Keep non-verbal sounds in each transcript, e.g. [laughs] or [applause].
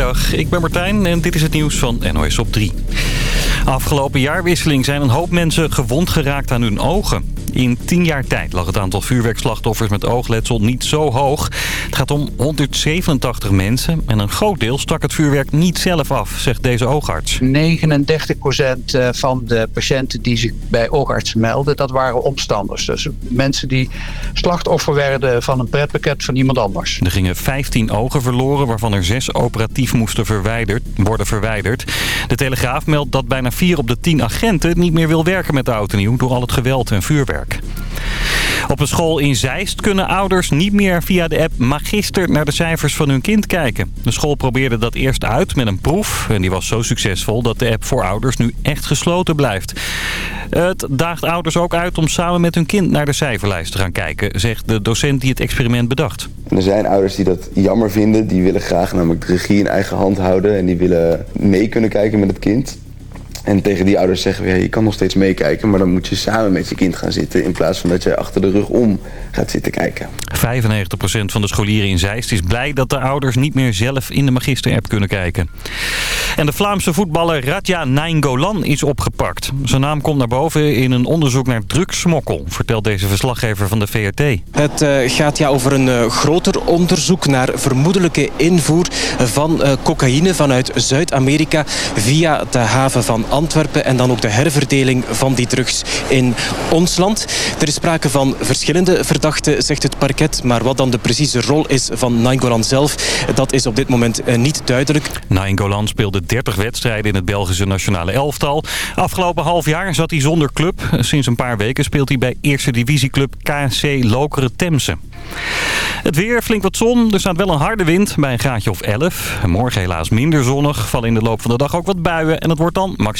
Goedemiddag, ik ben Martijn en dit is het nieuws van NOS op 3. Afgelopen jaarwisseling zijn een hoop mensen gewond geraakt aan hun ogen. In tien jaar tijd lag het aantal vuurwerkslachtoffers met oogletsel niet zo hoog. Het gaat om 187 mensen en een groot deel stak het vuurwerk niet zelf af, zegt deze oogarts. 39% eh, van de patiënten die zich bij oogartsen melden, dat waren omstanders. Dus mensen die slachtoffer werden van een pretpakket van iemand anders. Er gingen 15 ogen verloren, waarvan er 6 operatief moesten verwijderd, worden verwijderd. De Telegraaf meldt dat bijna 4 op de 10 agenten niet meer wil werken met de auto nieuw door al het geweld en vuurwerk. Op een school in Zeist kunnen ouders niet meer via de app Magister naar de cijfers van hun kind kijken. De school probeerde dat eerst uit met een proef en die was zo succesvol dat de app voor ouders nu echt gesloten blijft. Het daagt ouders ook uit om samen met hun kind naar de cijferlijst te gaan kijken, zegt de docent die het experiment bedacht. er zijn ouders die dat jammer vinden, die willen graag namelijk de regie in eigen hand houden en die willen mee kunnen kijken met het kind. En tegen die ouders zeggen we, ja, je kan nog steeds meekijken... maar dan moet je samen met je kind gaan zitten... in plaats van dat je achter de rug om gaat zitten kijken. 95% van de scholieren in Zeist is blij dat de ouders niet meer zelf in de Magister-app kunnen kijken. En de Vlaamse voetballer Radja Nainggolan is opgepakt. Zijn naam komt naar boven in een onderzoek naar drugssmokkel, vertelt deze verslaggever van de VRT. Het uh, gaat ja over een uh, groter onderzoek naar vermoedelijke invoer van uh, cocaïne vanuit Zuid-Amerika via de haven van Antwerpen en dan ook de herverdeling van die drugs in ons land. Er is sprake van verschillende verdachten, zegt het parket. Maar wat dan de precieze rol is van Nainggolan zelf, dat is op dit moment uh, niet duidelijk. Nainggolan speelde 30 wedstrijden in het Belgische nationale elftal. Afgelopen half jaar zat hij zonder club. Sinds een paar weken speelt hij bij eerste divisieclub KC Lokeren Temse. Het weer, flink wat zon. Er staat wel een harde wind bij een graadje of 11. Morgen helaas minder zonnig. Vallen in de loop van de dag ook wat buien. En het wordt dan maximaal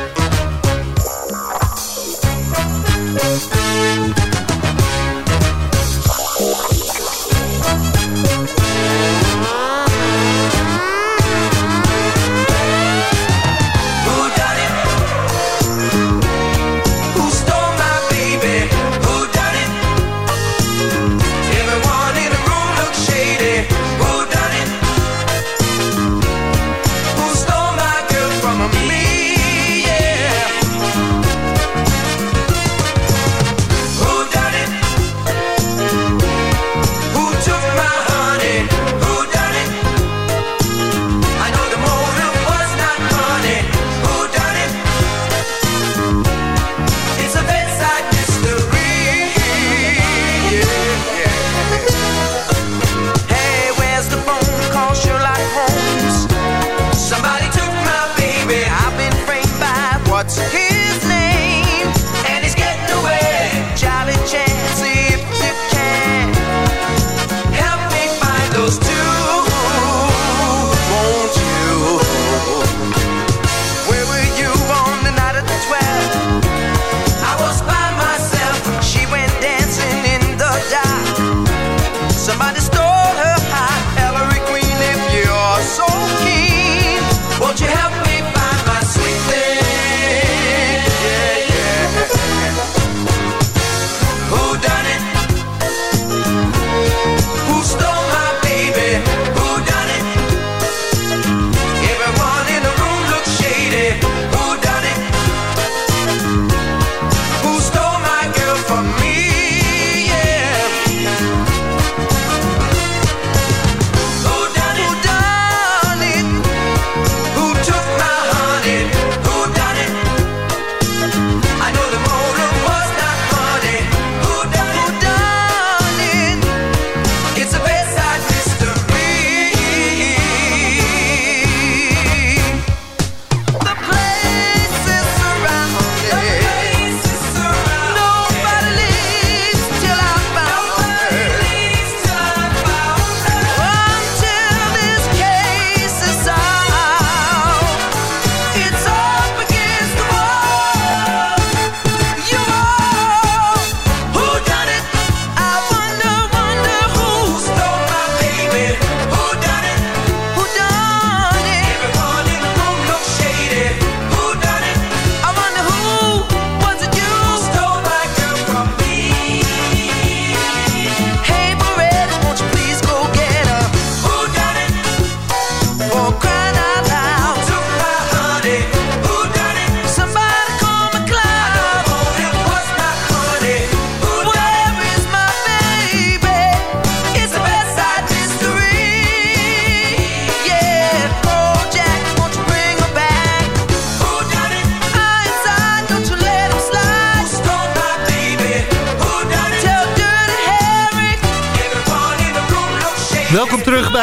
Thank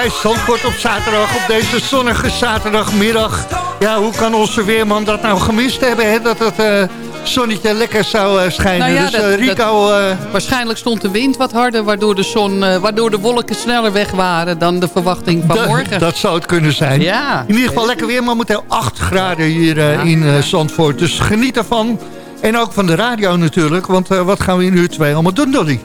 bij Zandvoort op zaterdag, op deze zonnige zaterdagmiddag. Ja, hoe kan onze weerman dat nou gemist hebben, hè? dat het uh, zonnetje lekker zou uh, schijnen. Nou ja, dus uh, Rico... waarschijnlijk stond de wind wat harder, waardoor de, zon, waardoor de wolken sneller weg waren dan de verwachting van [laughs] morgen. Dat zou het kunnen zijn. Ja. In ieder geval lekker weer, maar moet 8 graden hier in Zandvoort. Dus geniet ervan. En ook van de radio natuurlijk, want wat gaan we in uur 2 allemaal doen, Dolly?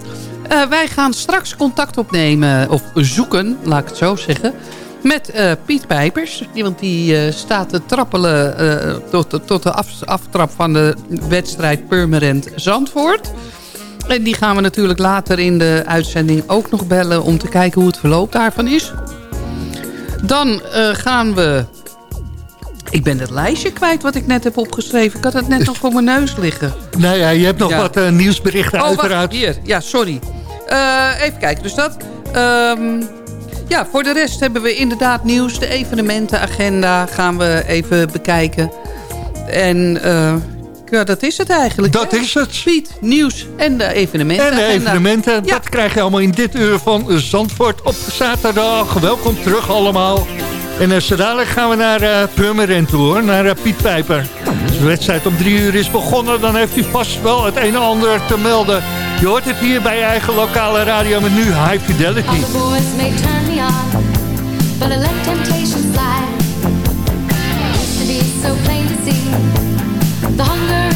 Uh, wij gaan straks contact opnemen, of zoeken, laat ik het zo zeggen... met uh, Piet Pijpers. Want die uh, staat te trappelen tot, tot de af, aftrap van de wedstrijd Purmerend Zandvoort. En die gaan we natuurlijk later in de uitzending ook nog bellen... om te kijken hoe het verloop daarvan is. Dan gaan we ik ben het lijstje kwijt wat ik net heb opgeschreven. Ik had het net nog voor mijn neus liggen. Nou ja, je hebt nog wat uh, nieuwsberichten oh, uiteraard. Wacht, hier. Ja, sorry. Uh, even kijken, dus dat... Um, ja, voor de rest hebben we inderdaad nieuws. De evenementenagenda gaan we even bekijken. En uh, ja, dat is het eigenlijk. Dat is het. Piet, nieuws en de evenementen. En de evenementen, dat krijg je allemaal in dit uur van Zandvoort op zaterdag. Welkom terug allemaal. En uh, zo dadelijk gaan we naar uh, Purmerend toe, naar uh, Piet Pijper. Als de wedstrijd om drie uur is begonnen, dan heeft hij vast wel het een en ander te melden. Je hoort het hier bij je eigen lokale radio met nu High Fidelity. The hunger in my leuke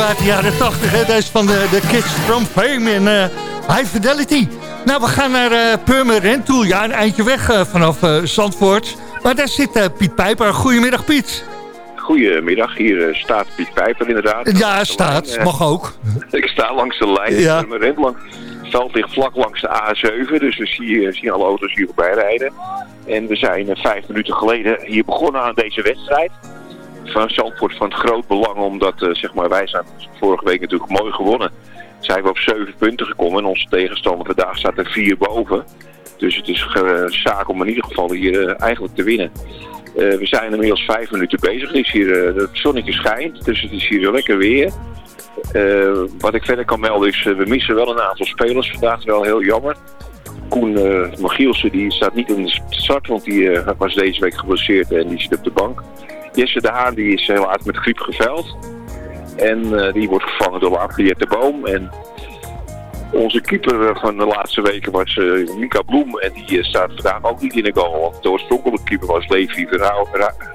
single uit de jaren 80. Hè? Deze van de, de Kids from Fame in uh, High Fidelity. Nou, we gaan naar uh, Purmerend toe. Ja, een eindje weg uh, vanaf Zandvoort. Maar daar zit Piet Pijper. Goedemiddag, Piet. Goedemiddag, hier staat Piet Pijper inderdaad. Ja, staat. Mag ook. [laughs] Ik sta langs de lijn. Ja. Purmerend lang. Het veld ligt vlak langs de A7, dus we zien, zien alle auto's hier voorbij rijden. En we zijn vijf minuten geleden hier begonnen aan deze wedstrijd van Zandvoort van groot belang, omdat uh, zeg maar, wij zijn vorige week natuurlijk mooi gewonnen. Zijn we op zeven punten gekomen en onze tegenstander vandaag staat er vier boven. Dus het is zaak om in ieder geval hier uh, eigenlijk te winnen. we zijn inmiddels vijf minuten bezig. Het, hier, het zonnetje schijnt, dus het is hier lekker weer. wat ik verder kan melden is, we missen wel een aantal spelers vandaag, wel heel jammer. Koen Magielsen die staat niet in de start, want die was deze week geblesseerd en die zit op de bank. Jesse de Haan die is helaas met griep geveld. En uh, die wordt gevangen door de Boom. En Onze keeper van de laatste weken was Mika Bloem. En die staat vandaag ook niet in de goal. Want de oorspronkelijke keeper was Levi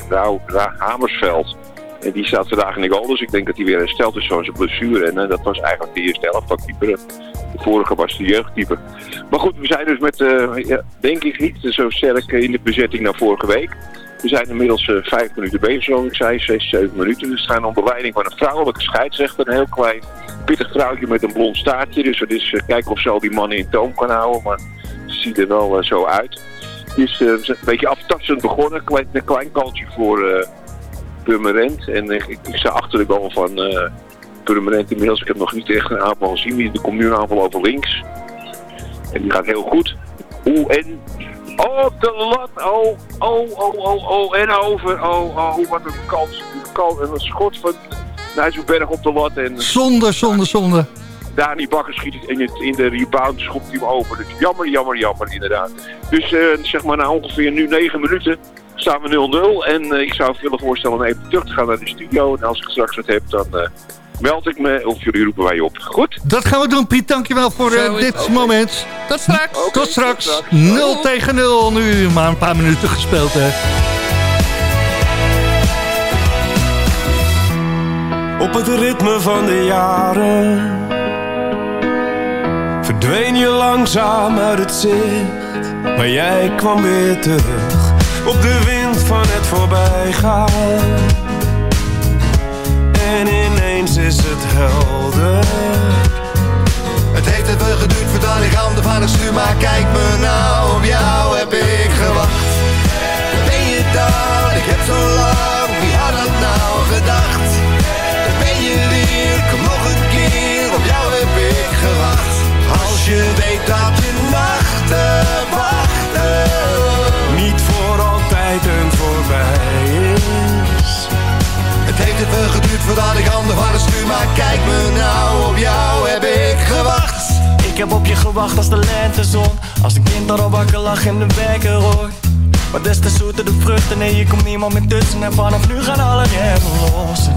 Rauw Hamersveld. En die staat vandaag in de goal. Dus ik denk dat hij weer hersteld is van zijn blessure. En dat was eigenlijk de eerste helft van keeper. De vorige was de jeugdkeeper. Maar goed, we zijn dus met, ja, denk ik niet zo sterk in de bezetting naar vorige week. We zijn inmiddels uh, vijf minuten bezig, zoals ik zei, zes, zeven minuten. We staan onder leiding van een vrouwelijke scheidsrechter. Een heel klein, pittig vrouwtje met een blond staartje. Dus het is uh, kijken of ze al die mannen in toom kan houden. Maar het ziet er wel uh, zo uit. Het is een beetje aftastend begonnen. Klein, een klein kaltje voor Purmerend. En ik, ik, sta achter de goal van Purmerend inmiddels. Ik heb nog niet echt een aanval gezien. Er komt nu een aanval over links. En die gaat heel goed. Oeh, en Oh, de lat. Oh, oh, oh, oh, oh. En over. Oh, oh, wat een kans. kans en een schot van Nijsselberg op de lat. En, zonde, zonde, zonde. Dani Bakker schiet in, het, in de rebound, schopt hij hem over. Dus jammer, jammer, jammer inderdaad. Dus uh, zeg maar na ongeveer nu 9 minuten staan we 0-0. En uh, ik zou willen voorstellen om even terug te gaan naar de studio. En als ik straks wat heb, dan... Uh, meld ik me of jullie roepen wij op. Goed? Dat gaan we doen, Piet. Dankjewel voor uh, dit okay. moment. Tot straks. Okay, tot straks. Tot straks. 0 tegen 0 nu. Maar een paar minuten gespeeld, hè. Op het ritme van de jaren Verdween je langzaam uit het zicht Maar jij kwam weer terug Op de wind van het voorbijgaan is het helder. Het heeft even geduurd voordat ik handen van het stuur Maar kijk me nou, kijk me nou, op jou heb ik gewacht. Ik heb op je gewacht als de lentezon Als een kind dat al wakker lag in de wekker hoort Maar des te zoeter de vruchten Nee, je komt niemand meer tussen. En vanaf nu gaan alle remmen los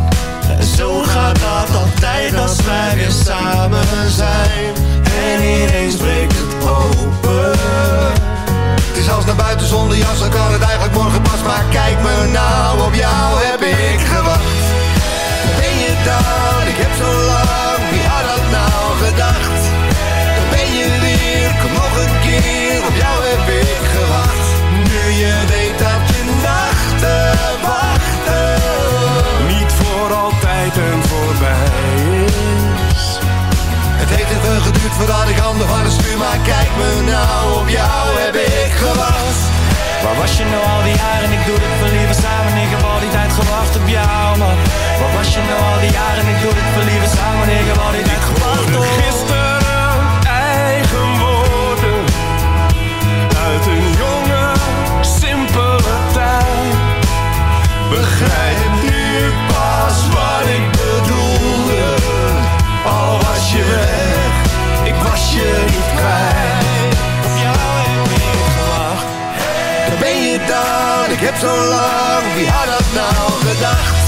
En zo gaat dat altijd als wij weer samen zijn. En ineens breekt het open. Het is als naar buiten zonder jas Dan kan het eigenlijk morgen pas. Maar kijk me nou, op jou heb ik gewacht Ik heb zo lang Wie had dat nou gedacht. Dan ben je weer, kom nog een keer. Op jou heb ik gewacht. Nu je weet dat je nachten wachten. Niet voor altijd en voorbij is Het heeft even geduurd voordat ik handen van het stuur Maar kijk me nou, op jou heb ik gewacht Waar was je nou al die jaren? Ik doe dit voor liever samen. Ik heb al die tijd gewacht op jou, man. Waar was je nou al die jaren? Ik doe dit voor liever samen. Ik heb al die tijd gewacht op Gisteren eigen woorden Uit een jonge, simpele tijd. Begrijp ik heb zo lang Wie had dat nou gedacht?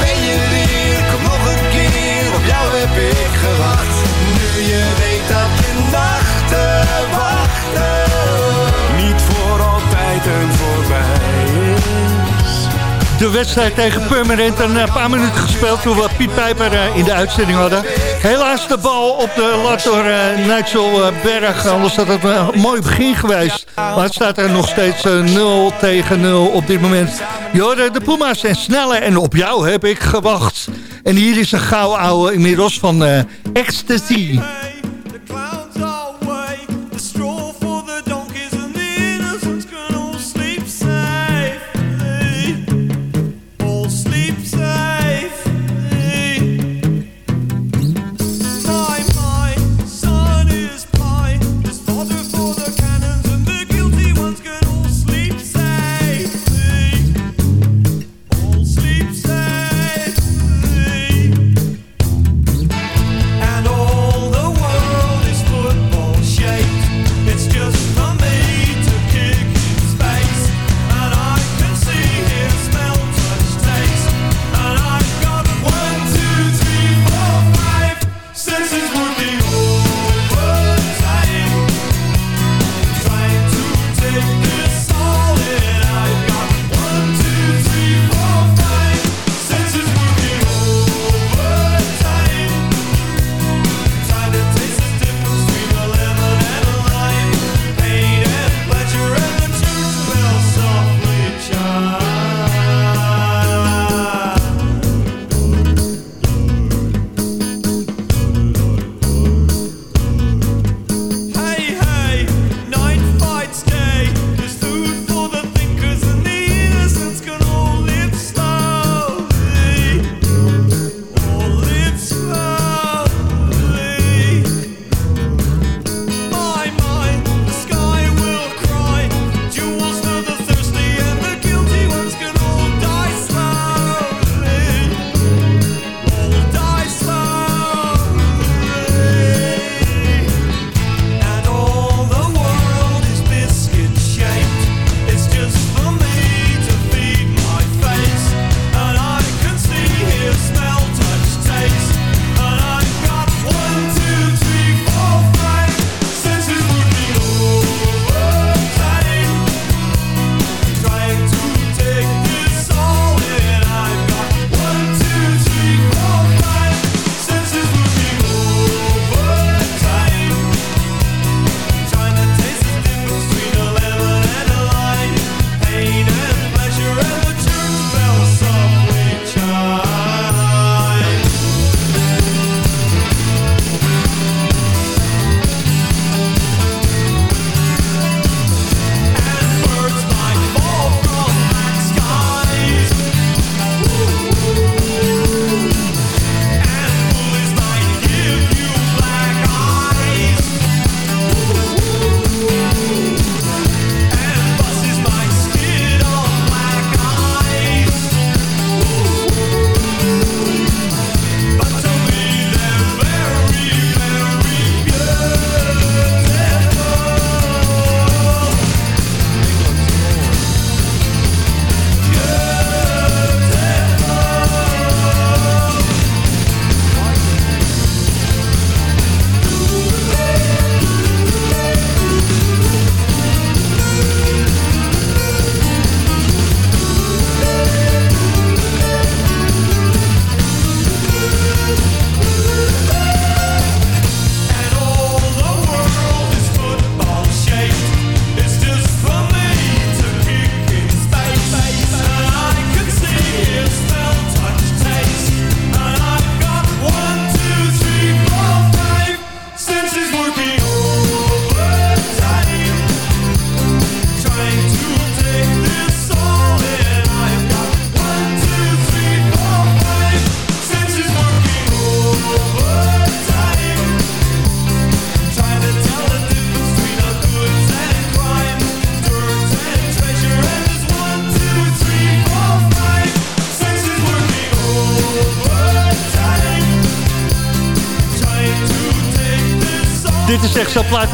Ben je weer, kom nog een keer Op jou heb ik gewacht. Nu je weet dat je nachten wachten. Niet voor altijd en voorbij De wedstrijd tegen Purmerend een eh, paar minuten gespeeld toen we Piet Pijper eh, in de uitzending hadden. Helaas de bal op de lat door uh, Nigel Berg. Anders had het een mooi begin geweest. Maar het staat er nog steeds 0 tegen 0 op dit moment. Jorden, de Puma's zijn sneller en op jou heb ik gewacht. En hier is een gauw ouwe inmiddels van Ecstasy.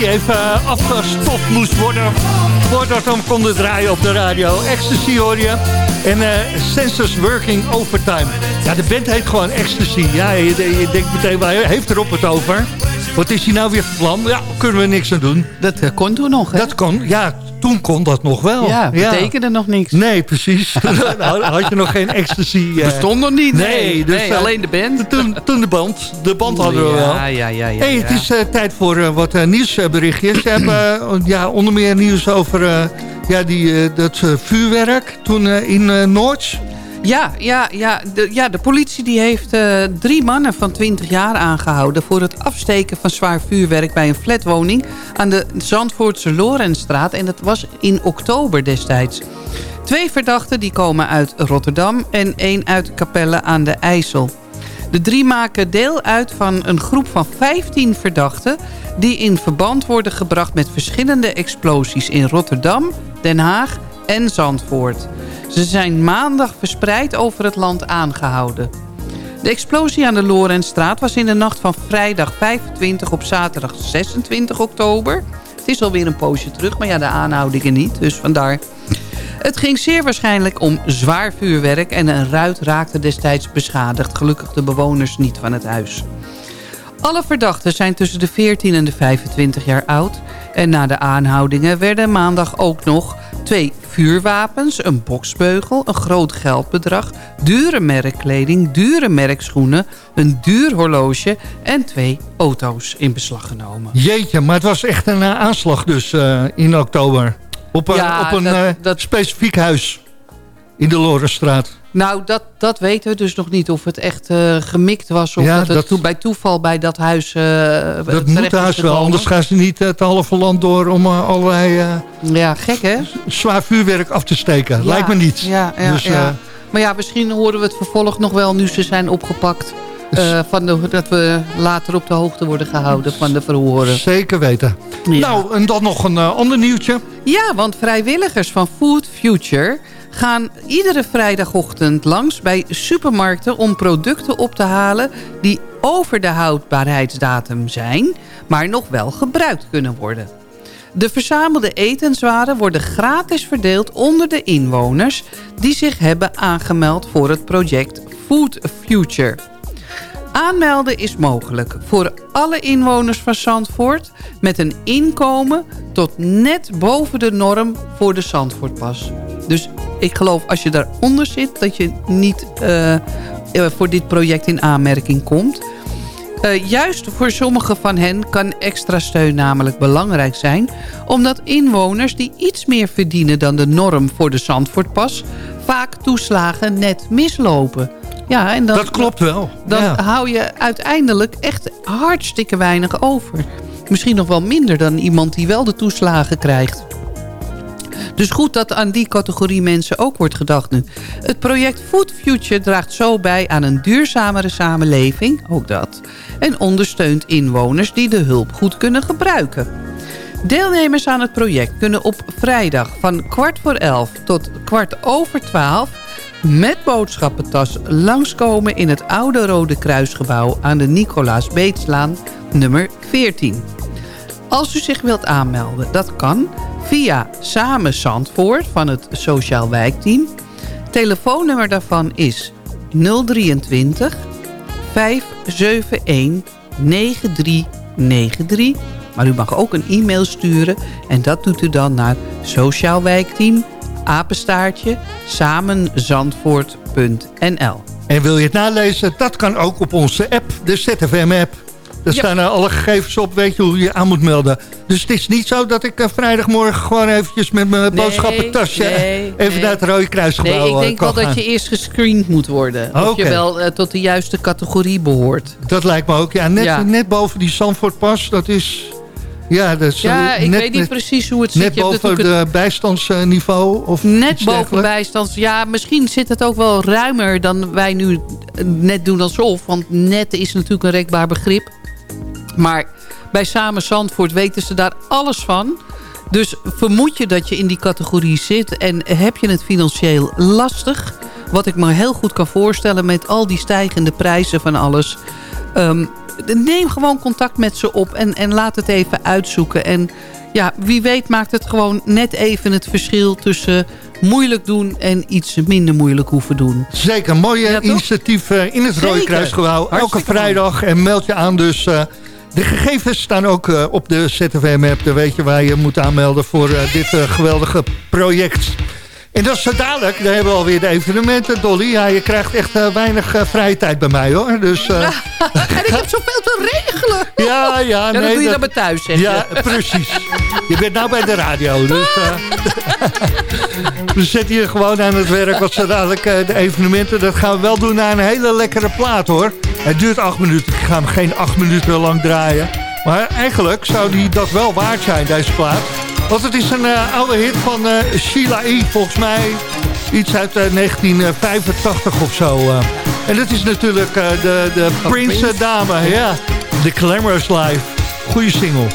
Echt zo'n plaat die even eh, afgestoft moest worden... voordat we hem konden draaien op de radio. Ecstasy hoor je. En eh Census Working Overtime. Ja, de band heet gewoon Ecstasy. Ja, je, je denkt meteen, waar heeft erop het over? Wat is hij nou weer van plan? Ja, kunnen we niks aan doen. Dat eh, kon toen nog, hè? Dat kon, ja, toen kon dat nog wel. Ja, betekende nog niks. Nee, precies. [laughs] Toen had je nog geen ecstasy. eh, Bestond nog niet. Nee, Nee, dus, nee, eh, alleen de band. Toen, toen de band. De band hadden we wel. Ja, ja, ja. ja, hey, het is eh, tijd voor wat nieuwsberichtjes. We hebben eh, ja, onder meer nieuws over ja, die, dat vuurwerk toen in Noords. Ja, ja, ja, de, ja, de politie die heeft eh, drie mannen van 20 jaar aangehouden... voor het afsteken van zwaar vuurwerk bij een flatwoning... aan de Zandvoortse Lorenstraat. En dat was in oktober destijds. Twee verdachten die komen uit Rotterdam... en één uit Capelle aan de IJssel. De drie maken deel uit van een groep van 15 verdachten... die in verband worden gebracht met verschillende explosies in Rotterdam, Den Haag en Zandvoort. Ze zijn maandag verspreid over het land aangehouden. De explosie aan de Lorenstraat was in de nacht van vrijdag 25 op zaterdag 26 oktober. Het is alweer een poosje terug, maar ja, de aanhoudingen niet, dus vandaar. Het ging zeer waarschijnlijk om zwaar vuurwerk en een ruit raakte destijds beschadigd. Gelukkig de bewoners niet van het huis. Alle verdachten zijn tussen de 14 en de 25 jaar oud. En na de aanhoudingen werden maandag ook nog twee vuurwapens, een boksbeugel, een groot geldbedrag, dure merkkleding, dure merkschoenen, een duur horloge en twee auto's in beslag genomen. Jeetje, maar het was echt een eh, aanslag dus eh, in oktober. Op, een- Ja, op een dat- eh, specifiek huis in de Lorenstraat. Nou, dat, dat weten we dus nog niet. Of het echt eh, gemikt was. Of Ja, dat het toe- bij toeval bij dat huis uh, Dat moet huis wel, anders gaan ze niet het halve land door om eh, allerlei eh, Ja, gek hè? zwaar vuurwerk af te steken. Ja, Lijkt me niet. Ja, ja, Dus, ja. eh, maar ja, misschien horen we het vervolg nog wel nu ze zijn opgepakt. eh, van de, dat we later op de hoogte worden gehouden van de verhoren. Zeker weten. Nou, en dan nog een eh, ander nieuwtje. Ja, want vrijwilligers van Food Future gaan iedere vrijdagochtend langs bij supermarkten om producten op te halen die over de houdbaarheidsdatum zijn, maar nog wel gebruikt kunnen worden. De verzamelde etenswaren worden gratis verdeeld onder de inwoners die zich hebben aangemeld voor het project Food Future. Aanmelden is mogelijk voor alle inwoners van Zandvoort... met een inkomen tot net boven de norm voor de Zandvoortpas. Dus ik geloof als je daaronder zit... dat je niet eh, eh, voor dit project in aanmerking komt... Eh, juist voor sommige van hen kan extra steun namelijk belangrijk zijn... omdat inwoners die iets meer verdienen dan de norm voor de Zandvoortpas... vaak toeslagen net mislopen. Ja, en dan, Dat klopt wel. Dan Ja. hou je uiteindelijk echt hartstikke weinig over. Misschien nog wel minder dan iemand die wel de toeslagen krijgt. Dus goed dat aan die categorie mensen ook wordt gedacht nu. Het project Food Future draagt zo bij aan een duurzamere samenleving, ook dat. En ondersteunt inwoners die de hulp goed kunnen gebruiken. Deelnemers aan het project kunnen op vrijdag van kwart voor elf tot kwart over twaalf... met boodschappentas langskomen in het oude Rode Kruisgebouw... aan de Nicolaas Beetslaan nummer 14. Als u zich wilt aanmelden, dat kan via Samen Zandvoort van het Sociaal Wijkteam. Telefoonnummer daarvan is 023 571 9393. Maar u mag ook een e-mail sturen en dat doet u dan naar Sociaal Wijkteam apenstaartje samenzandvoort.nl. En wil je het nalezen? Dat kan ook op onze app, de ZFM-app. Daar Ja. staan er alle gegevens op, weet je hoe je je aan moet melden. Dus het is niet zo dat ik eh, vrijdagmorgen gewoon eventjes met mijn Nee, boodschappentasje... nee, [laughs] even nee. naar het Rode Kruisgebouw Nee, ik eh, denk wel dat je eerst gescreend moet worden. Of je wel eh, tot de juiste categorie behoort. Dat lijkt me ook. Ja, net, Ja. net boven die Zandvoortpas, dat is... Ja, dat is Ja, eh, ik net, weet niet net- precies hoe het zit. Net boven het bijstandsniveau? Of Net boven bijstands. Ja, misschien zit het ook wel ruimer dan wij nu eh, net doen alsof. Want net is natuurlijk een rekbaar begrip. Maar bij Samen Zandvoort weten ze daar alles van. Dus vermoed je dat je in die categorie zit en heb je het financieel lastig... wat ik me heel goed kan voorstellen met al die stijgende prijzen van alles... Ehm, neem gewoon contact met ze op en, en laat het even uitzoeken. En ja, wie weet maakt het gewoon net even het verschil tussen moeilijk doen en iets minder moeilijk hoeven doen. Zeker, mooie initiatief eh, in het Rode. Kruisgebouw. Elke vrijdag en meld je aan dus... eh, de gegevens staan ook eh, op de ZFM-app. Dan weet je waar je moet aanmelden voor eh, dit eh, geweldige project. En dat is zo dadelijk. Dan hebben we alweer de evenementen, Dolly. Ja, je krijgt echt eh, weinig eh, vrije tijd bij mij, hoor. Dus, eh, [laughs] en ik heb zoveel te regelen. [laughs] ja, ja, dat nee, doe je dat- dan maar thuis, zeg Ja, je. precies. Je bent nou bij de radio, dus... [laughs] we zitten hier gewoon aan het werk. Wat zo dadelijk de evenementen, dat gaan we wel doen naar een hele lekkere plaat, hoor. Het duurt acht minuten. Ik ga hem geen acht minuten lang draaien. Maar eigenlijk zou die dat wel waard zijn, deze plaat. Want het is een eh, oude hit van eh, Sheila E. Volgens mij iets uit eh, 1985 of zo. eh. En dat is natuurlijk eh, de, de eh, dame, ja. The Glamorous Life. Goeie single.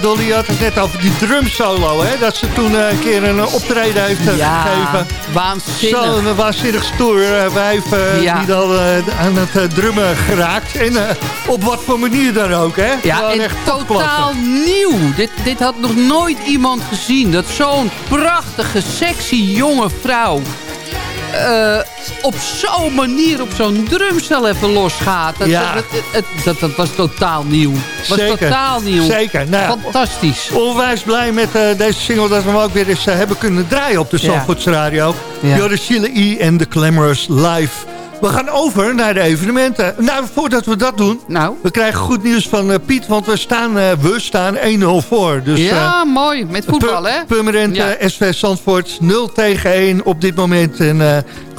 Dolly had het net over die drumsolo, hè? Dat ze toen eh, een keer een eh, optreden heeft eh, Ja, gegeven. waanzinnig. Zo'n eh, waanzinnig stoer eh, wijf eh, Ja. die dan eh, aan het eh, drummen geraakt. En eh, op wat voor manier dan ook, hè? Ja, Gewoon en echt totaal nieuw. Dit, dit had nog nooit iemand gezien. Dat zo'n prachtige, sexy jonge vrouw eh, op zo'n manier op zo'n drumstel even losgaat. Dat, Ja. dat, dat, dat, dat was totaal nieuw. was Zeker. totaal nieuw. Zeker. Nou Fantastisch. Onwijs blij met eh, deze single dat we hem ook weer eens eh, hebben kunnen draaien op de. Zandvoorts Radio. Ja. Joris Chile E en The Glamorous Live. We gaan over naar de evenementen. Nou, voordat we dat doen, Nou. we krijgen goed nieuws van eh, Piet, want we staan, eh, we staan 1-0 voor. Dus, ja, eh, mooi. Met voetbal, hè? Ja. eh, SV Zandvoort 0 tegen 1 op dit moment. En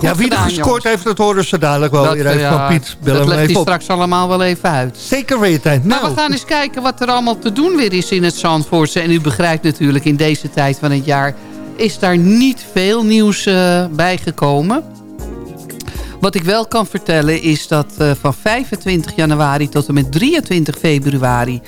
ja, wie er gescoord jongens. heeft, dat horen ze dadelijk wel Dat, weer even ja, van Piet. Bel dat legt hij straks allemaal wel even uit. Zeker weten. Maar Nou, we gaan eens kijken wat er allemaal te doen weer is in het Zandvoortse. En u begrijpt natuurlijk, in deze tijd van het jaar... is daar niet veel nieuws eh, bijgekomen. Wat ik wel kan vertellen is dat eh, van 25 januari tot en met 23 februari...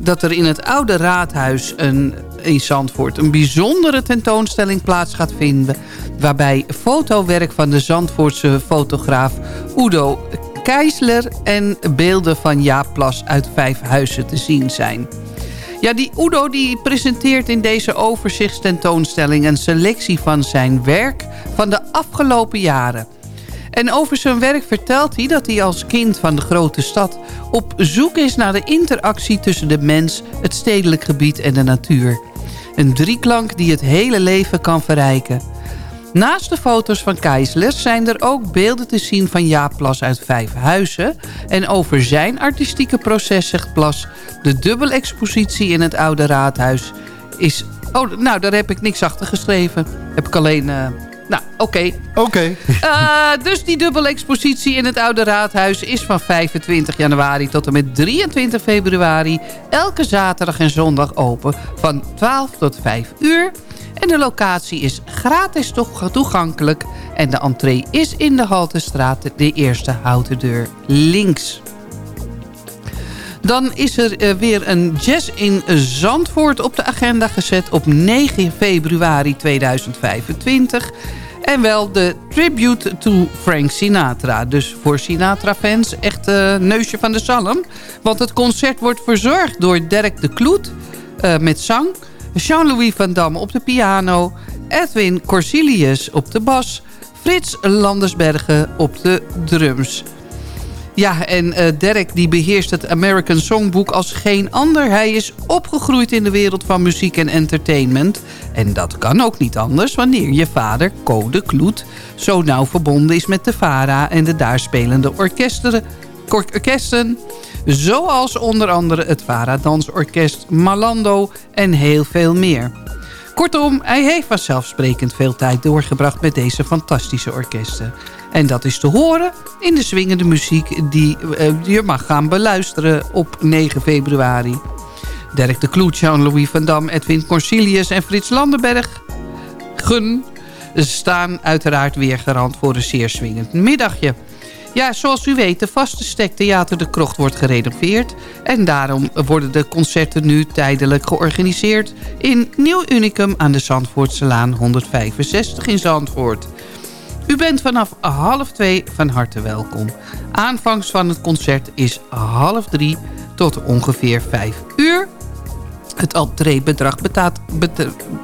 dat er in het oude raadhuis een, in Zandvoort een bijzondere tentoonstelling plaats gaat vinden... waarbij fotowerk van de Zandvoortse fotograaf Udo Keisler... en beelden van Jaap Plas uit Vijfhuizen te zien zijn. Ja, die Udo die presenteert in deze overzichtstentoonstelling... een selectie van zijn werk van de afgelopen jaren... En over zijn werk vertelt hij dat hij als kind van de grote stad... op zoek is naar de interactie tussen de mens, het stedelijk gebied en de natuur. Een drieklank die het hele leven kan verrijken. Naast de foto's van Keisler zijn er ook beelden te zien van Jaap Plas uit Vijfhuizen. En over zijn artistieke proces zegt Plas... de dubbelexpositie in het Oude Raadhuis is... Oh, nou, daar heb ik niks achter geschreven. Heb ik alleen... eh, nou, oké. Oké. Eh, dus die dubbele expositie in het Oude Raadhuis is van 25 januari tot en met 23 februari. Elke zaterdag en zondag open van 12 tot 5 uur. En de locatie is gratis toch- toegankelijk. En de entree is in de Haltestraat, de eerste houten deur links. Dan is er eh, weer een jazz in Zandvoort op de agenda gezet op 9 februari 2025. En wel de Tribute to Frank Sinatra. Dus voor Sinatra-fans echt eh, neusje van de zalm. Want het concert wordt verzorgd door Dirk de Kloet eh, met zang. Jean-Louis van Damme op de piano. Edwin Corsilius op de bas. Frits Landersbergen op de drums. Ja, en eh Derek die beheerst het American Songbook als geen ander. Hij is opgegroeid in de wereld van muziek en entertainment. En dat kan ook niet anders wanneer je vader, Code Kloet... zo nauw verbonden is met de VARA en de daar spelende orkesten... kor- orkesten zoals onder andere het VARA Dansorkest, Malando en heel veel meer. Kortom, hij heeft vanzelfsprekend veel tijd doorgebracht met deze fantastische orkesten. En dat is te horen in de swingende muziek die eh, je mag gaan beluisteren op 9 februari. Dirk de Kloet, Jean-Louis van Dam, Edwin Corsilius en Frits Landenberg... Gun staan uiteraard weer garant voor een zeer swingend middagje. Ja, zoals u weet, de vaste stek Theater de Krocht wordt gerenoveerd. En daarom worden de concerten nu tijdelijk georganiseerd... in Nieuw Unicum aan de Zandvoortselaan 165 in Zandvoort. U bent vanaf half twee van harte welkom. Aanvangs van het concert is half drie tot ongeveer vijf uur. Het entreebedrag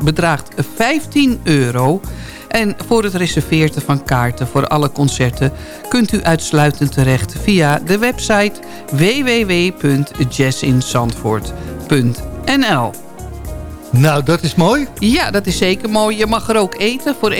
bedraagt 15 euro. En voor het reserveren van kaarten voor alle concerten... kunt u uitsluitend terecht via de website www.jazzinzandvoort.nl Nou, dat is mooi. Ja, dat is zeker mooi. Je mag er ook eten voor 21,50.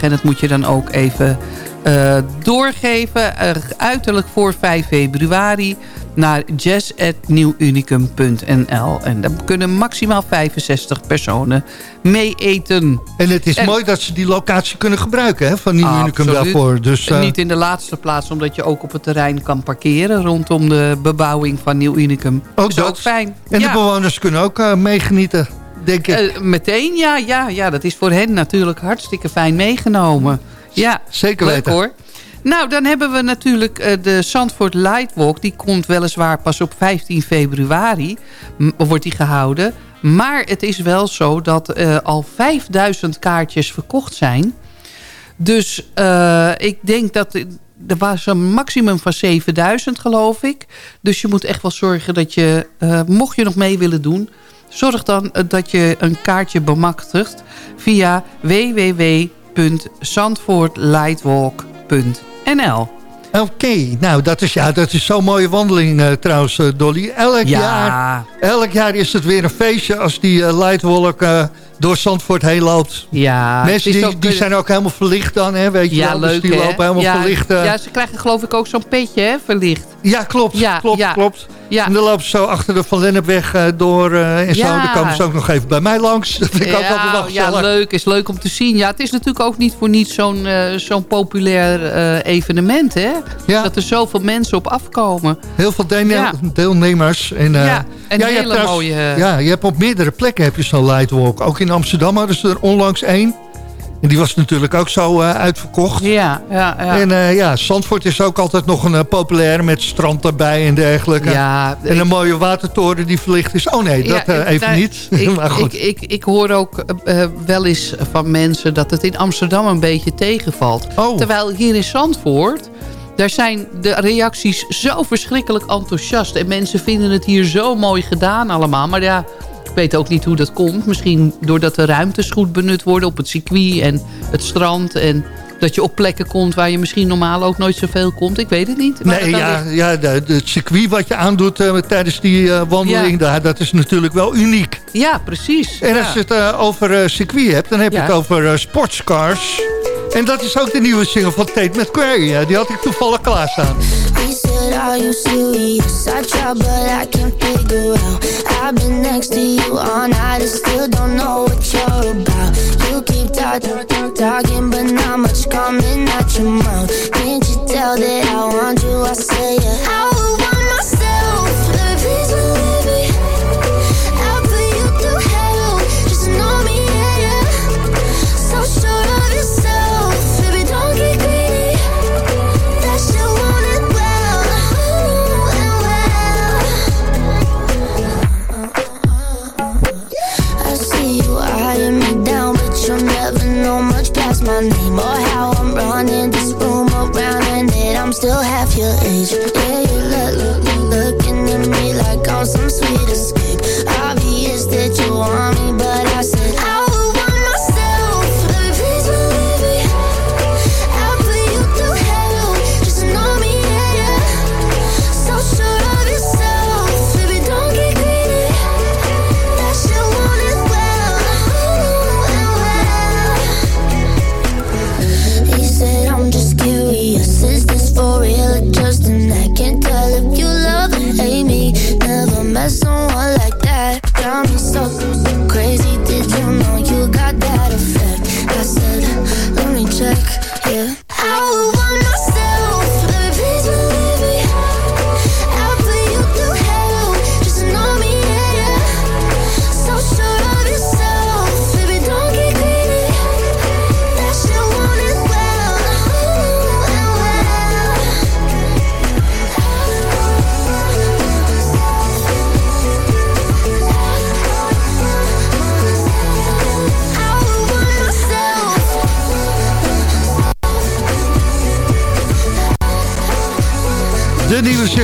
En dat moet je dan ook even eh, doorgeven. uiterlijk voor 5 februari naar jazz.nieuwunicum.nl. En daar kunnen maximaal 65 personen mee eten. En het is En- mooi dat ze die locatie kunnen gebruiken hè, van Nieuw Unicum Absoluut. daarvoor. Dus, eh, Niet in de laatste plaats, omdat je ook op het terrein kan parkeren... rondom de bebouwing van Nieuw Unicum. Ook is dat. ook fijn. en Ja. de bewoners kunnen ook eh, meegenieten, denk ik. Meteen, ja, ja, ja. Dat is voor hen natuurlijk hartstikke fijn meegenomen. Ja, Zeker leuk weten. hoor. Nou, dan hebben we natuurlijk eh, de Zandvoort Lightwalk. Die komt weliswaar pas op 15 februari. Wordt die gehouden. Maar het is wel zo dat eh, al 5000 kaartjes verkocht zijn. Dus eh, ik denk dat... Er was een maximum van 7000, geloof ik. Dus je moet echt wel zorgen dat je... mocht je nog mee willen doen... Zorg dan dat je een kaartje bemachtigt via www.zandvoortlightwalk.nl Oké, nou dat is, ja, dat is zo'n mooie wandeling eh, trouwens, eh, Dolly. Elk, Ja. jaar, elk jaar is het weer een feestje als die eh, Lightwalk door Zandvoort heen loopt. Ja, Mensen die, ook- die zijn ook helemaal verlicht dan, hè, weet je Ja, wel. Dus die hè? lopen helemaal ja, verlicht. ja, ze krijgen geloof ik ook zo'n petje, hè, verlicht. Ja, klopt. Ja, klopt, ja. klopt. Ja. En dan lopen ze zo achter de Van Lennepweg eh, door eh, en zo. Ja. Dan komen ze ook nog even bij mij langs. [laughs] Dat vind ik ook altijd wel ja, gezellig. leuk. Is leuk om te zien. Ja, het is natuurlijk ook niet voor niets zo'n eh, zo'n populair eh, evenement, hè? Dat er zoveel mensen op afkomen. Heel veel deelne- Ja. deelnemers. En, eh, Ja, en je hebt hele mooie, eh, Ja, je hebt op meerdere plekken heb je zo'n Lightwalk. Ook in Amsterdam hadden ze er onlangs één. En die was natuurlijk ook zo eh, uitverkocht. Ja, ja, ja. En eh, ja, Zandvoort is ook altijd nog een eh, populair met strand erbij en dergelijke. Ja, en een mooie watertoren die verlicht is. Oh nee, dat Ja, ik- even nou, niet. [laughs] Ik, maar goed. Ik, ik, ik hoor ook wel eens van mensen dat het in Amsterdam een beetje tegenvalt. Oh. Terwijl hier in Zandvoort, daar zijn de reacties zo verschrikkelijk enthousiast. En mensen vinden het hier zo mooi gedaan allemaal. Maar ja, weet ook niet hoe dat komt. Misschien doordat de ruimtes goed benut worden op het circuit en het strand. En dat je op plekken komt waar je misschien normaal ook nooit zoveel komt. Ik weet het niet. Nee, ja, ja het circuit wat je aandoet eh, tijdens die eh, wandeling Ja. daar, dat is natuurlijk wel uniek. ja precies. En ja. als je het eh, over circuit hebt, dan heb je Ja. het over sportscars. En dat is ook de nieuwe single van Tate McQuarrie. die had ik toevallig klaarstaan. He said, Are you serious? I try, but I can't figure out. I've been next to you all night and still don't know what you're about. You keep talking, talking, but not much coming out your mouth. Can't you tell that I want you? I say, yeah. I my name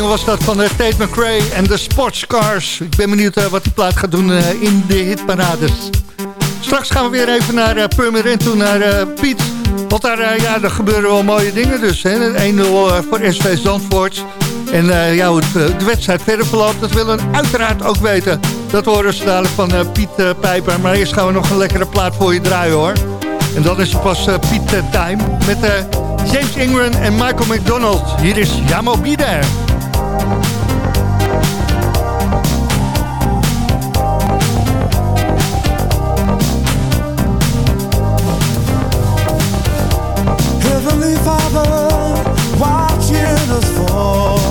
was dat van eh, Tate McRae en de Sportscars. Ik ben benieuwd eh, wat die plaat gaat doen eh, in de hitparades. Straks gaan we weer even naar Purmerend toe, naar Piet. Want daar, ja, daar gebeuren wel mooie dingen dus. hè. 1-0 eh, voor SV Zandvoort. En ja, hoe de wedstrijd verder verloopt, dat willen we uiteraard ook weten. Dat horen ze dadelijk van Piet Pijper. Maar eerst gaan we nog een lekkere plaat voor je draaien hoor. En dan is het pas Piet Time met James Ingram en Michael McDonald. Hier is Jamo There. Heavenly Father, watching us fall.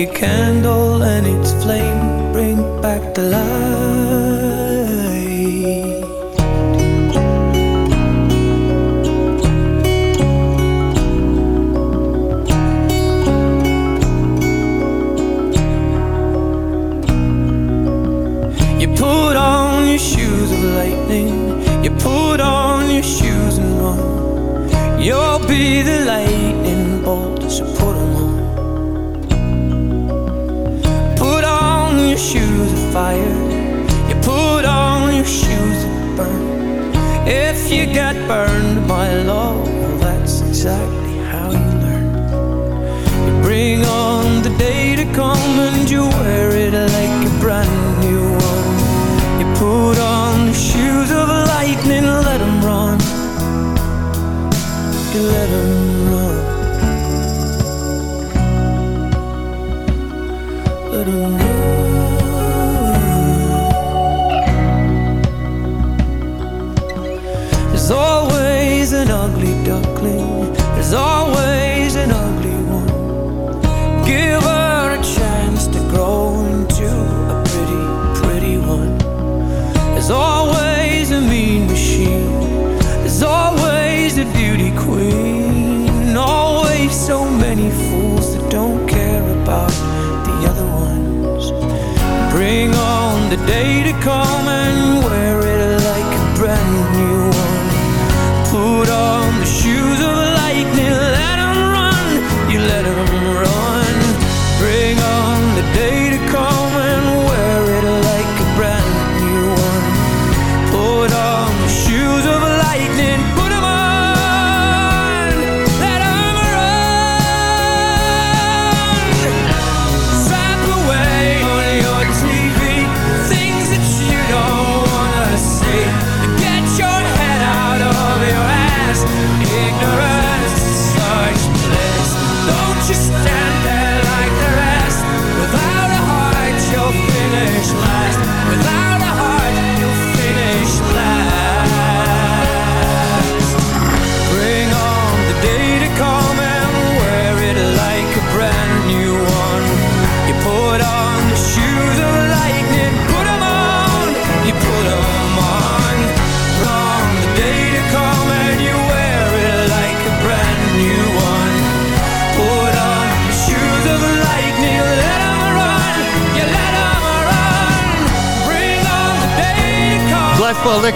it can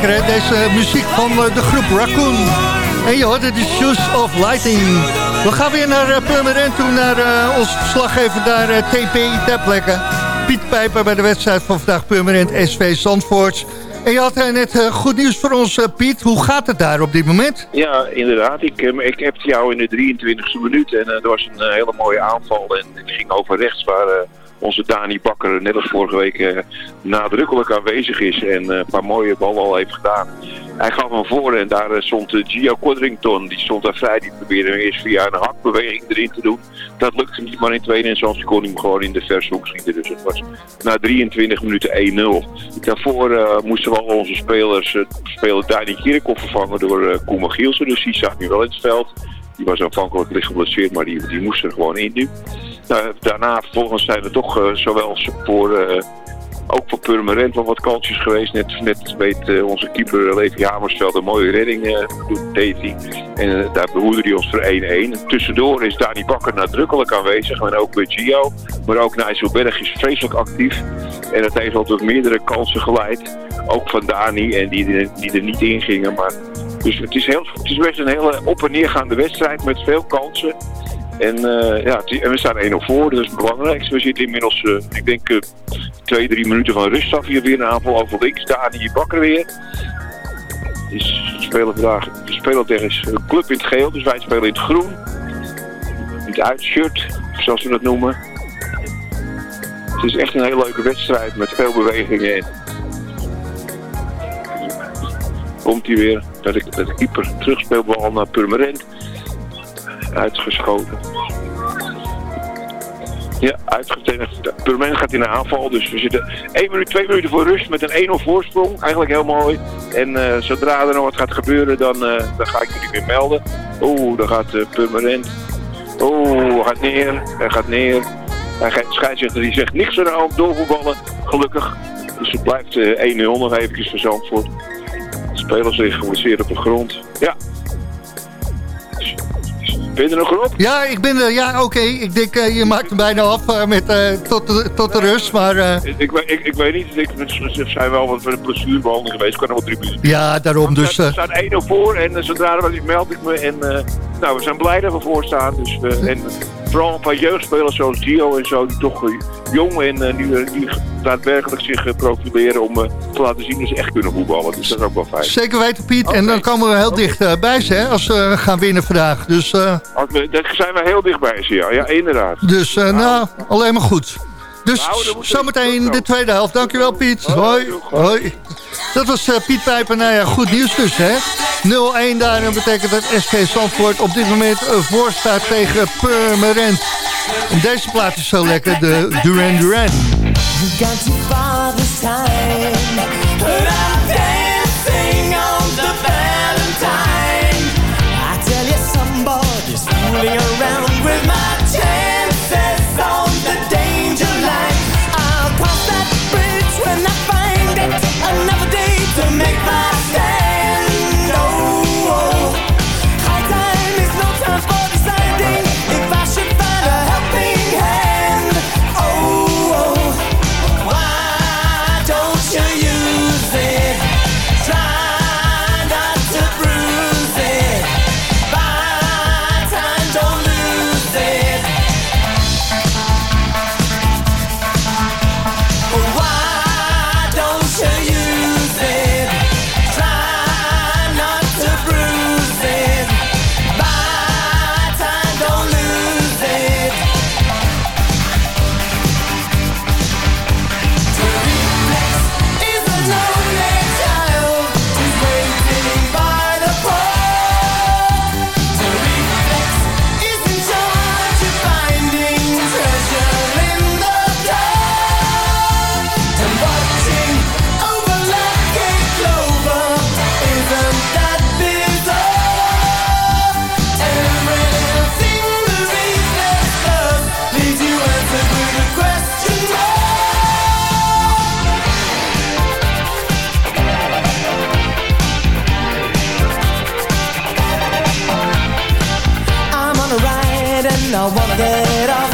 Deze muziek van eh, de groep Raccoon. En je hoorde de Shoes of Lighting. We gaan weer naar uh, Purmerend toe, naar uh, onze verslaggever daar, uh, TP ter. Piet Pijper bij de wedstrijd van vandaag Purmerend SV Zandvoort. En je had net goed nieuws voor ons, Piet. Hoe gaat het daar op dit moment? Ja, inderdaad. Ik, ik heb jou in de 23e minuut en er was een hele mooie aanval. En het ging over rechts waar onze Dani Bakker net als vorige week uh, nadrukkelijk aanwezig is en uh, een paar mooie ballen al heeft gedaan. Hij gaf hem voor en daar uh, stond Gio Quadrington, die stond daar vrij, die probeerde hem eerst via een hakbeweging erin te doen. Dat lukte niet, maar in tweede instantie kon hij hem gewoon in de vershoek schieten. Dus het was na 23 minuten 1-0. Daarvoor moesten we al onze spelers, speler Dani Kierkhoff vervangen door Koeman Gielsen, dus die zag nu wel in het veld. Die was aanvankelijk licht geblesseerd, maar die, die moest er gewoon in nu. Nou, daarna vervolgens zijn er toch uh, zowel voor, uh, ook voor Purmerend wel wat kansjes geweest. Net, net weet uh, onze keeper Levi Hamersveld een mooie redding deed hij. En daar behoede hij ons voor 1-1. Tussendoor is Dani Bakker nadrukkelijk aanwezig. En ook bij Gio. Maar ook Nijssel Berg is vreselijk actief. En dat heeft al tot meerdere kansen geleid. Ook van Dani en die, die er niet in gingen. Maar dus het is, heel, het is best een hele op- en neergaande wedstrijd met veel kansen. En, uh, ja, en we staan 1-0 voor, dat is het belangrijkste. We zitten inmiddels, uh, ik denk, uh, twee, drie minuten van rust af. Hier weer een aanval over links. Dani Bakker weer. Dus we spelen vandaag we spelen tegen een club in het geel, dus wij spelen in het groen. In het uitshirt, zoals we dat noemen. Het is echt een hele leuke wedstrijd met veel bewegingen in. Komt hij weer, dat ik de keeper terugspeelbal naar Purmerend uitgeschoten. Ja, uitgetenigd. Purmerend gaat in de aanval, dus we zitten 1 minuut, 2 minuten voor rust met een 1-0 voorsprong. Eigenlijk heel mooi. En uh, zodra er nog wat gaat gebeuren, dan, uh, dan ga ik jullie weer melden. Oeh, dan gaat uh, Purmerend. Oeh, gaat neer, hij gaat neer. Hij gaat scheidsrechter die zegt niks aan de hand, doorvoetballen, gelukkig. Dus het blijft 1-0 nog eventjes voor Zandvoort. Spelers liggen geblesseerd op de grond. Ja, ben je er nog op? Ja, ik ben er. Ja, oké. Okay. Ik denk, uh, je maakt hem bijna af uh, met, uh, tot, de, tot de rust, maar... Ik, ik, ik, ik, weet niet. Ik, er zijn wel wat blessurebehandelingen geweest. Ik kan er wat tribunes. Ja, daarom dus... We staan 1-0 voor en zodra er meld ik me. En nou, we zijn blij dat we voor staan. Dus, en vooral een paar jeugdspelers zoals Gio en zo, die toch jong en nu, die daadwerkelijk zich profileren om te laten zien dat ze echt kunnen voetballen. Dus dat is ook wel fijn. Zeker weten, Piet. Okay. En dan komen we heel okay. dicht bij ze, hè, als ze gaan winnen vandaag. Dus... Daar zijn we heel dichtbij, ja. Ja, inderdaad. Dus, uh, nou, alleen maar goed. Dus nou, zometeen de tweede helft. Dankjewel, Piet. Hoi. Hoi. Hoi. Dat was uh, Piet Pijper. Nou ja, goed nieuws dus, hè. 0-1 daar. En betekent dat SK Zandvoort op dit moment voor staat tegen Purmerend. En deze plaat is zo lekker, de Duran Duran. I wanna get off,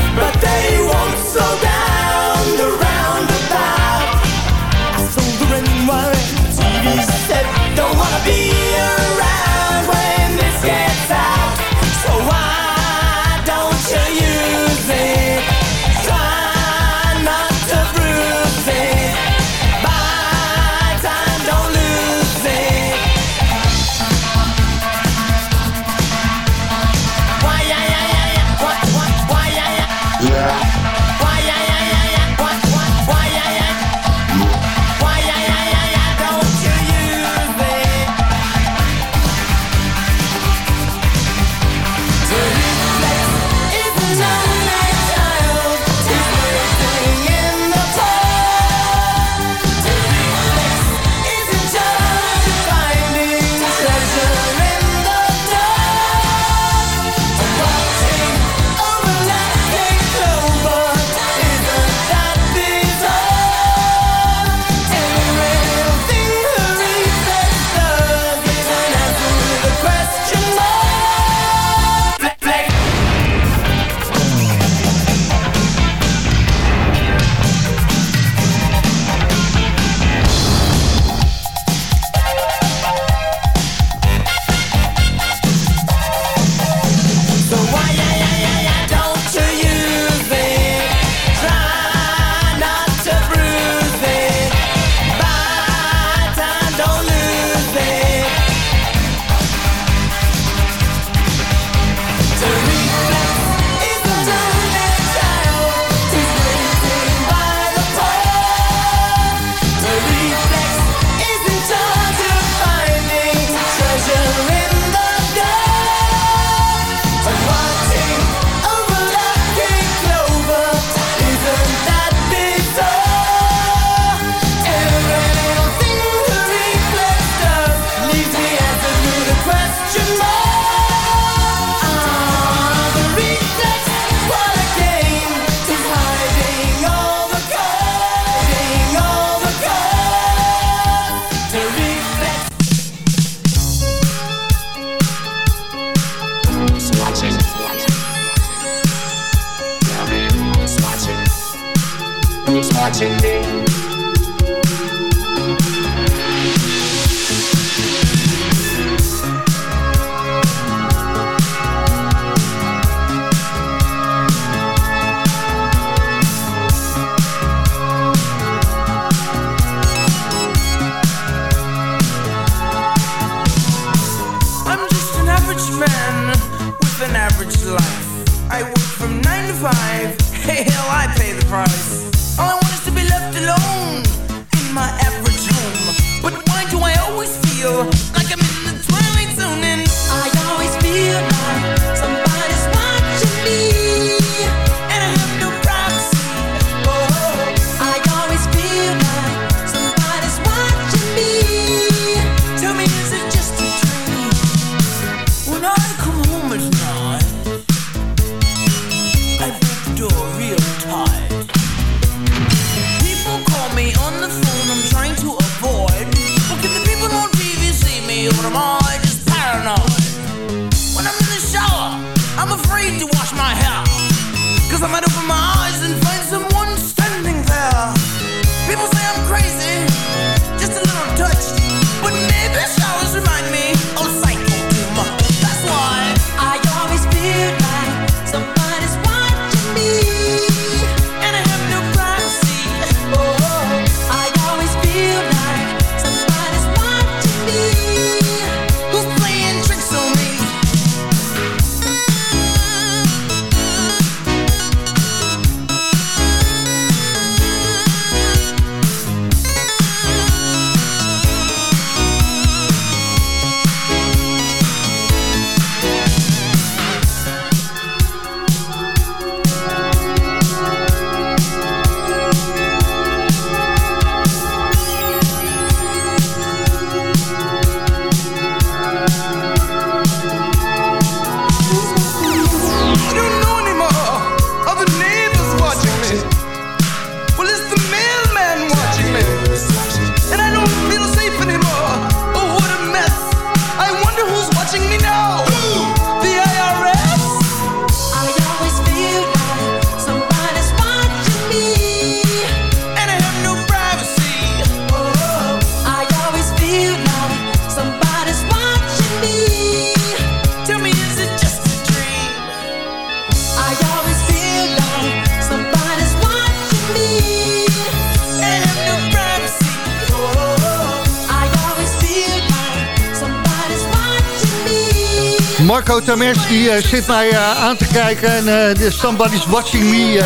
die eh, zit mij eh, aan te kijken en eh, Somebody's Watching Me.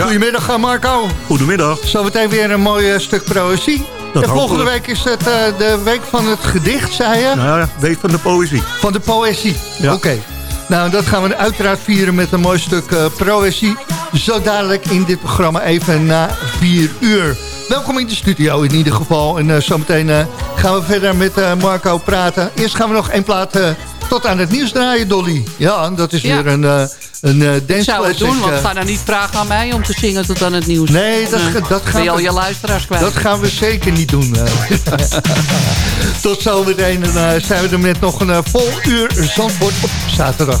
Goedemiddag Marco. Goedemiddag. Zometeen weer een mooi stuk proëzie. Dat en volgende week is het de week van het gedicht, zei je? Nou ja, week van de poëzie. Van de poëzie, oké. Nou, dat gaan we uiteraard vieren met een mooi stuk eh proëzie. Zo dadelijk in dit programma even na vier uur. Welkom in de studio in ieder geval. En eh, zometeen gaan we verder met Marco praten. Eerst gaan we nog één plaat tot aan het nieuws draaien, Dolly. Ja, dat is weer een, eh een Ik dance zou het doen, want eh. ga nou niet vragen aan mij om te zingen tot aan het nieuws. Nee, dat, ga- dat gaan je al we- je luisteraars kwijt. Dat gaan we zeker niet doen. [laughs] Tot zometeen. En zijn we er met nog een vol uur Zandvoort op zaterdag.